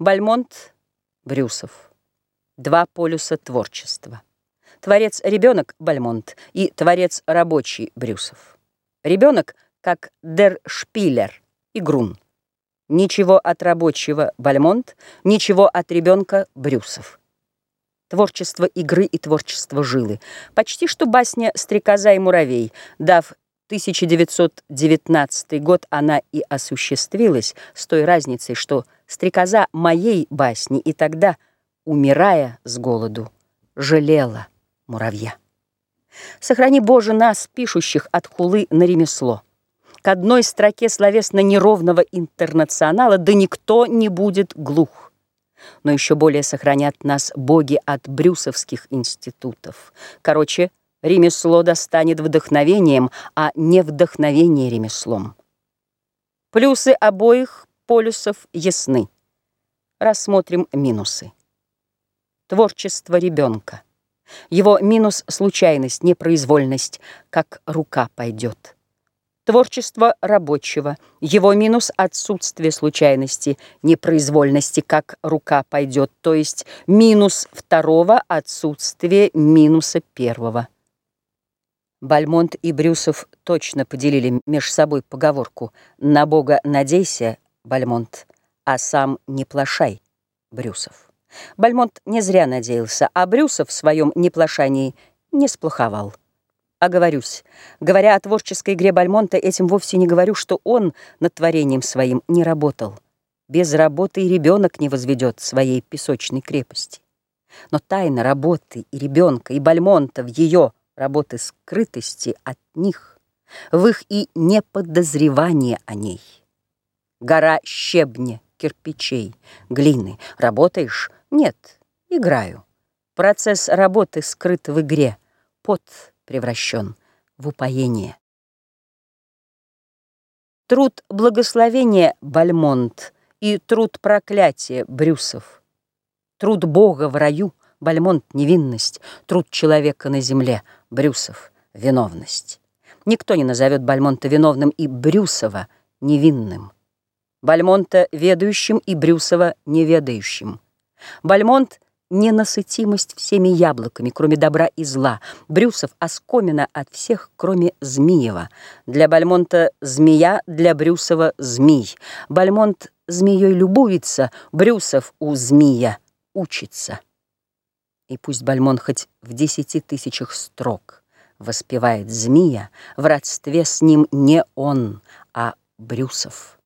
Бальмонт, Брюсов. Два полюса творчества. Творец-ребенок Бальмонт и творец-рабочий Брюсов. Ребенок как Дер Шпилер и Грун. Ничего от рабочего Бальмонт, ничего от ребенка Брюсов. Творчество игры и творчество жилы. Почти что басня «Стрекоза и муравей», дав 1919 год она и осуществилась с той разницей, что стрекоза моей басни и тогда, умирая с голоду, жалела муравья. Сохрани, Боже, нас, пишущих от хулы на ремесло. К одной строке словесно неровного интернационала да никто не будет глух. Но еще более сохранят нас боги от брюсовских институтов. Короче, ремесло достанет вдохновением, а не вдохновение ремеслом. Плюсы обоих полюсов ясны. Рассмотрим минусы. Творчество ребенка. Его минус — случайность, непроизвольность, как рука пойдет. Творчество рабочего. Его минус — отсутствие случайности, непроизвольности, как рука пойдет, то есть минус второго — отсутствие минуса первого. Бальмонт и Брюсов точно поделили между собой поговорку «На Бога надейся, Бальмонт, а сам не плашай, Брюсов». Бальмонт не зря надеялся, а Брюсов в своем неплашании не сплоховал. Оговорюсь, говоря о творческой игре Бальмонта, этим вовсе не говорю, что он над творением своим не работал. Без работы и ребенок не возведет своей песочной крепости. Но тайна работы и ребенка, и Бальмонта в ее работы скрытости от них, в их и неподозревание о ней. Гора щебня, кирпичей, глины. Работаешь? Нет, играю. Процесс работы скрыт в игре. Пот превращен в упоение. Труд благословения Бальмонт и труд проклятия Брюсов. Труд Бога в раю Бальмонт — невинность, труд человека на земле — Брюсов — виновность. Никто не назовет Бальмонта виновным и Брюсова невинным. Бальмонта ведающим и Брюсова неведающим. Бальмонт — ненасытимость всеми яблоками, кроме добра и зла. Брюсов — оскомина от всех, кроме Змиева. Для Бальмонта — змея, для Брюсова — змей. Бальмонт змеей любуется, Брюсов у змея учится. И пусть Бальмон хоть в десяти тысячах строк воспевает змея, в родстве с ним не он, а Брюсов.